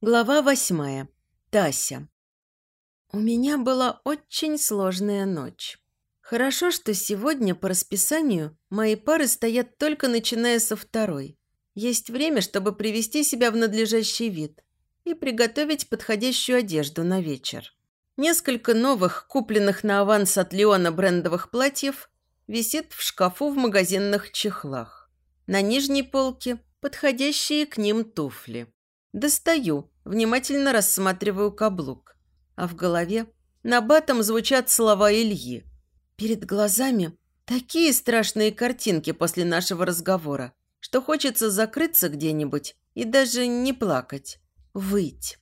Глава восьмая. Тася. У меня была очень сложная ночь. Хорошо, что сегодня по расписанию мои пары стоят только начиная со второй. Есть время, чтобы привести себя в надлежащий вид и приготовить подходящую одежду на вечер. Несколько новых, купленных на аванс от Леона брендовых платьев, висит в шкафу в магазинных чехлах. На нижней полке подходящие к ним туфли. Достаю, внимательно рассматриваю каблук. А в голове на батом звучат слова Ильи. Перед глазами такие страшные картинки после нашего разговора, что хочется закрыться где-нибудь и даже не плакать, выть.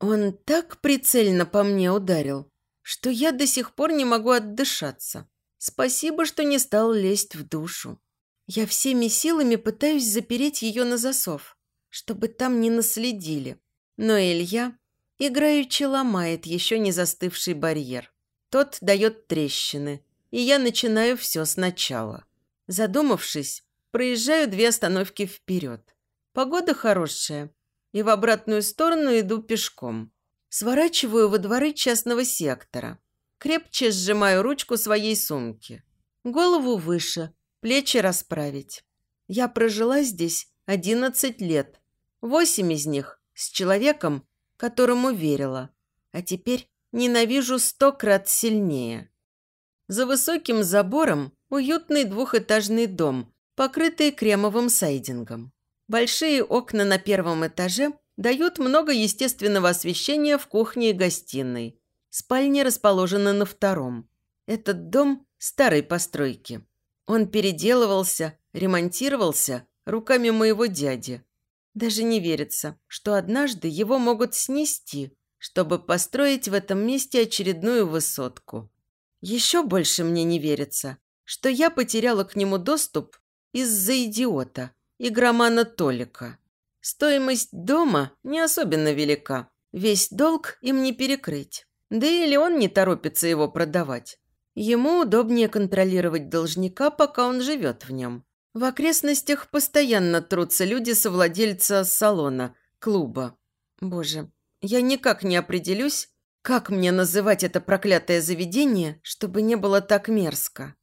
Он так прицельно по мне ударил, что я до сих пор не могу отдышаться. Спасибо, что не стал лезть в душу. Я всеми силами пытаюсь запереть ее на засов чтобы там не наследили. Но Илья играючи ломает еще не застывший барьер. Тот дает трещины, и я начинаю все сначала. Задумавшись, проезжаю две остановки вперед. Погода хорошая, и в обратную сторону иду пешком. Сворачиваю во дворы частного сектора. Крепче сжимаю ручку своей сумки. Голову выше, плечи расправить. Я прожила здесь одиннадцать лет Восемь из них с человеком, которому верила, а теперь ненавижу сто крат сильнее. За высоким забором уютный двухэтажный дом, покрытый кремовым сайдингом. Большие окна на первом этаже дают много естественного освещения в кухне и гостиной. Спальня расположена на втором. Этот дом старой постройки. Он переделывался, ремонтировался руками моего дяди. Даже не верится, что однажды его могут снести, чтобы построить в этом месте очередную высотку. Еще больше мне не верится, что я потеряла к нему доступ из-за идиота, игромана Толика. Стоимость дома не особенно велика. Весь долг им не перекрыть. Да или он не торопится его продавать. Ему удобнее контролировать должника, пока он живет в нем. В окрестностях постоянно трутся люди совладельца салона, клуба. Боже, я никак не определюсь, как мне называть это проклятое заведение, чтобы не было так мерзко.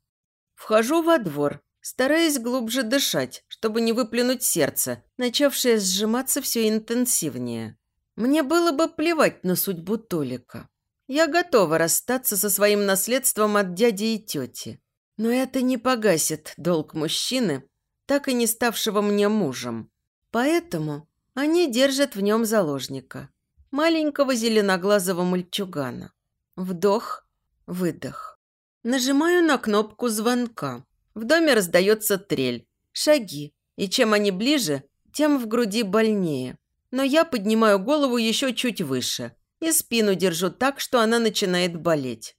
Вхожу во двор, стараясь глубже дышать, чтобы не выплюнуть сердце, начавшее сжиматься все интенсивнее. Мне было бы плевать на судьбу Толика. Я готова расстаться со своим наследством от дяди и тети. Но это не погасит долг мужчины, так и не ставшего мне мужем. Поэтому они держат в нем заложника. Маленького зеленоглазого мальчугана. Вдох, выдох. Нажимаю на кнопку звонка. В доме раздается трель, шаги. И чем они ближе, тем в груди больнее. Но я поднимаю голову еще чуть выше и спину держу так, что она начинает болеть.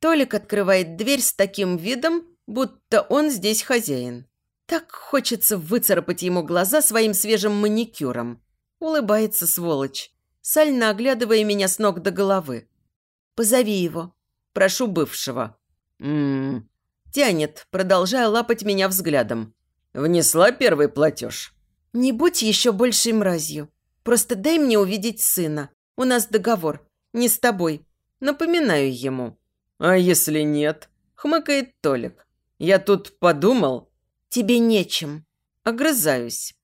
Толик открывает дверь с таким видом, будто он здесь хозяин. Так хочется выцарапать ему глаза своим свежим маникюром. Улыбается сволочь, сально оглядывая меня с ног до головы. «Позови его». «Прошу бывшего». «М-м-м». Тянет, продолжая лапать меня взглядом. «Внесла первый платеж?» «Не будь еще большей мразью. Просто дай мне увидеть сына. У нас договор. Не с тобой. Напоминаю ему». «А если нет?» – хмыкает Толик. «Я тут подумал...» «Тебе нечем». Огрызаюсь.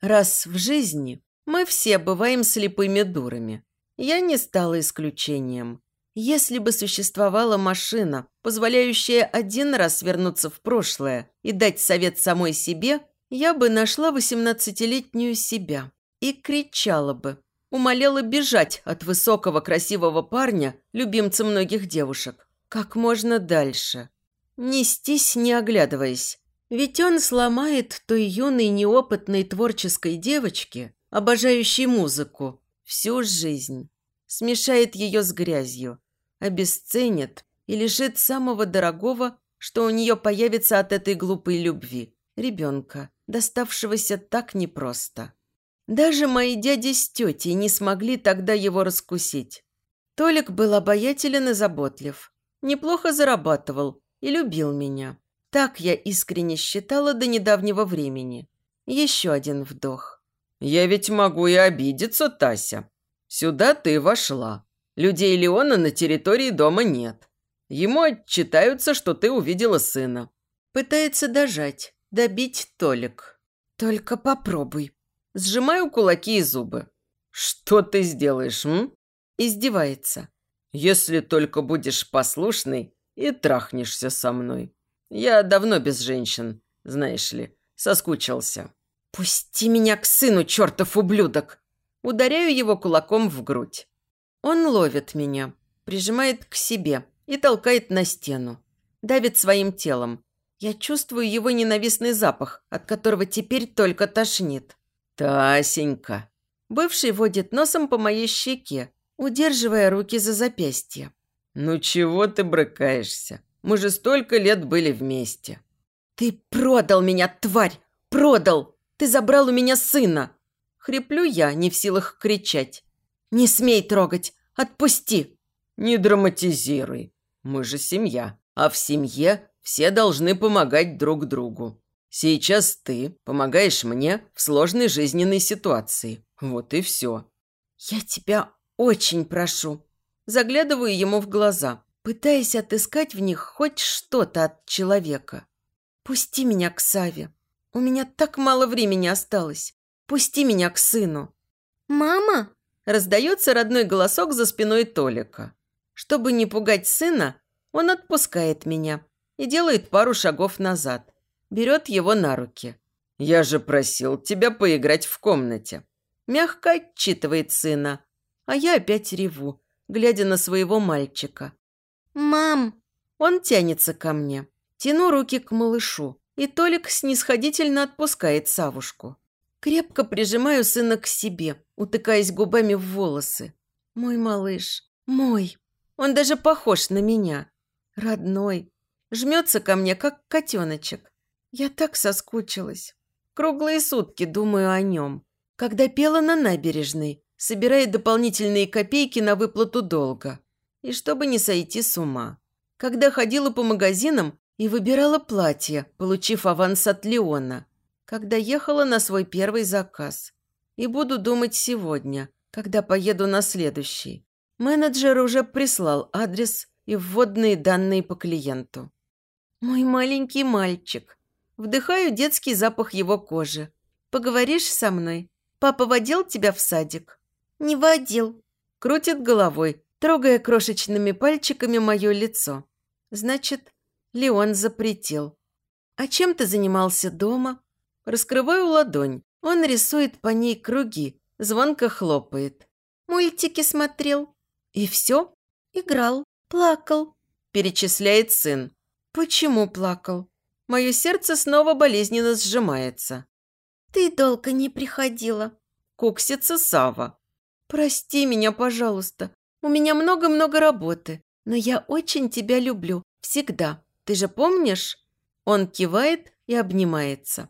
Раз в жизни мы все бываем слепыми дурами. Я не стала исключением. Если бы существовала машина, позволяющая один раз вернуться в прошлое и дать совет самой себе, я бы нашла восемнадцатилетнюю себя и кричала бы, умоляла бежать от высокого красивого парня, любимца многих девушек, как можно дальше. Нестись, не оглядываясь. Ведь он сломает той юной неопытной творческой девочке, обожающей музыку, всю жизнь. Смешает ее с грязью, обесценит и лишит самого дорогого, что у нее появится от этой глупой любви – ребенка, доставшегося так непросто. Даже мои дяди с тетей не смогли тогда его раскусить. Толик был обаятелен и заботлив неплохо зарабатывал и любил меня. Так я искренне считала до недавнего времени. Еще один вдох. «Я ведь могу и обидеться, Тася», Сюда ты вошла. Людей Леона на территории дома нет. Ему отчитаются, что ты увидела сына. Пытается дожать, добить Толик. Только попробуй. Сжимаю кулаки и зубы. Что ты сделаешь, м? Издевается. Если только будешь послушный и трахнешься со мной. Я давно без женщин, знаешь ли, соскучился. «Пусти меня к сыну, чертов ублюдок!» Ударяю его кулаком в грудь. Он ловит меня, прижимает к себе и толкает на стену. Давит своим телом. Я чувствую его ненавистный запах, от которого теперь только тошнит. «Тасенька!» Бывший водит носом по моей щеке, удерживая руки за запястье. «Ну чего ты брыкаешься? Мы же столько лет были вместе». «Ты продал меня, тварь! Продал! Ты забрал у меня сына!» Хриплю я, не в силах кричать. «Не смей трогать! Отпусти!» «Не драматизируй. Мы же семья. А в семье все должны помогать друг другу. Сейчас ты помогаешь мне в сложной жизненной ситуации. Вот и все». «Я тебя очень прошу». Заглядываю ему в глаза, пытаясь отыскать в них хоть что-то от человека. «Пусти меня к Саве. У меня так мало времени осталось. Пусти меня к сыну». «Мама?» – раздается родной голосок за спиной Толика. Чтобы не пугать сына, он отпускает меня и делает пару шагов назад. Берет его на руки. «Я же просил тебя поиграть в комнате». Мягко отчитывает сына. А я опять реву, глядя на своего мальчика. «Мам!» Он тянется ко мне. Тяну руки к малышу, и Толик снисходительно отпускает Савушку. Крепко прижимаю сына к себе, утыкаясь губами в волосы. Мой малыш, мой. Он даже похож на меня. Родной. Жмется ко мне, как котеночек. Я так соскучилась. Круглые сутки думаю о нем. Когда пела на набережной, собирая дополнительные копейки на выплату долга. И чтобы не сойти с ума. Когда ходила по магазинам и выбирала платье, получив аванс от Леона. Когда ехала на свой первый заказ. И буду думать сегодня, когда поеду на следующий. Менеджер уже прислал адрес и вводные данные по клиенту. Мой маленький мальчик. Вдыхаю детский запах его кожи. Поговоришь со мной? Папа водил тебя в садик? Не водил. Крутит головой, трогая крошечными пальчиками мое лицо. Значит, Леон запретил. А чем ты занимался дома? Раскрываю ладонь. Он рисует по ней круги, звонко хлопает. Мультики смотрел. И все? Играл, плакал. Перечисляет сын. Почему плакал? Мое сердце снова болезненно сжимается. Ты долго не приходила. Куксится Сава. Прости меня, пожалуйста. У меня много-много работы. Но я очень тебя люблю. Всегда. Ты же помнишь?» Он кивает и обнимается.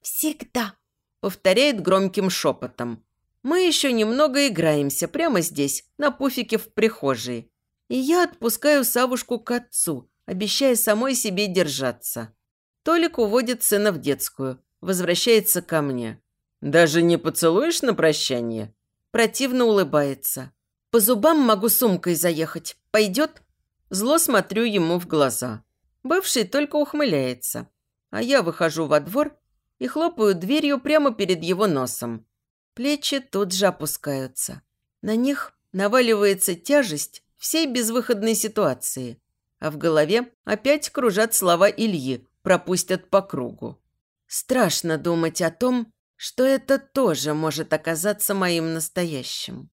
«Всегда», – повторяет громким шепотом. «Мы еще немного играемся прямо здесь, на пуфике в прихожей. И я отпускаю Савушку к отцу, обещая самой себе держаться. Толик уводит сына в детскую, возвращается ко мне. «Даже не поцелуешь на прощание?» Противно улыбается. «По зубам могу сумкой заехать. Пойдет?» Зло смотрю ему в глаза. Бывший только ухмыляется. А я выхожу во двор и хлопаю дверью прямо перед его носом. Плечи тут же опускаются. На них наваливается тяжесть всей безвыходной ситуации. А в голове опять кружат слова Ильи, пропустят по кругу. Страшно думать о том, что это тоже может оказаться моим настоящим.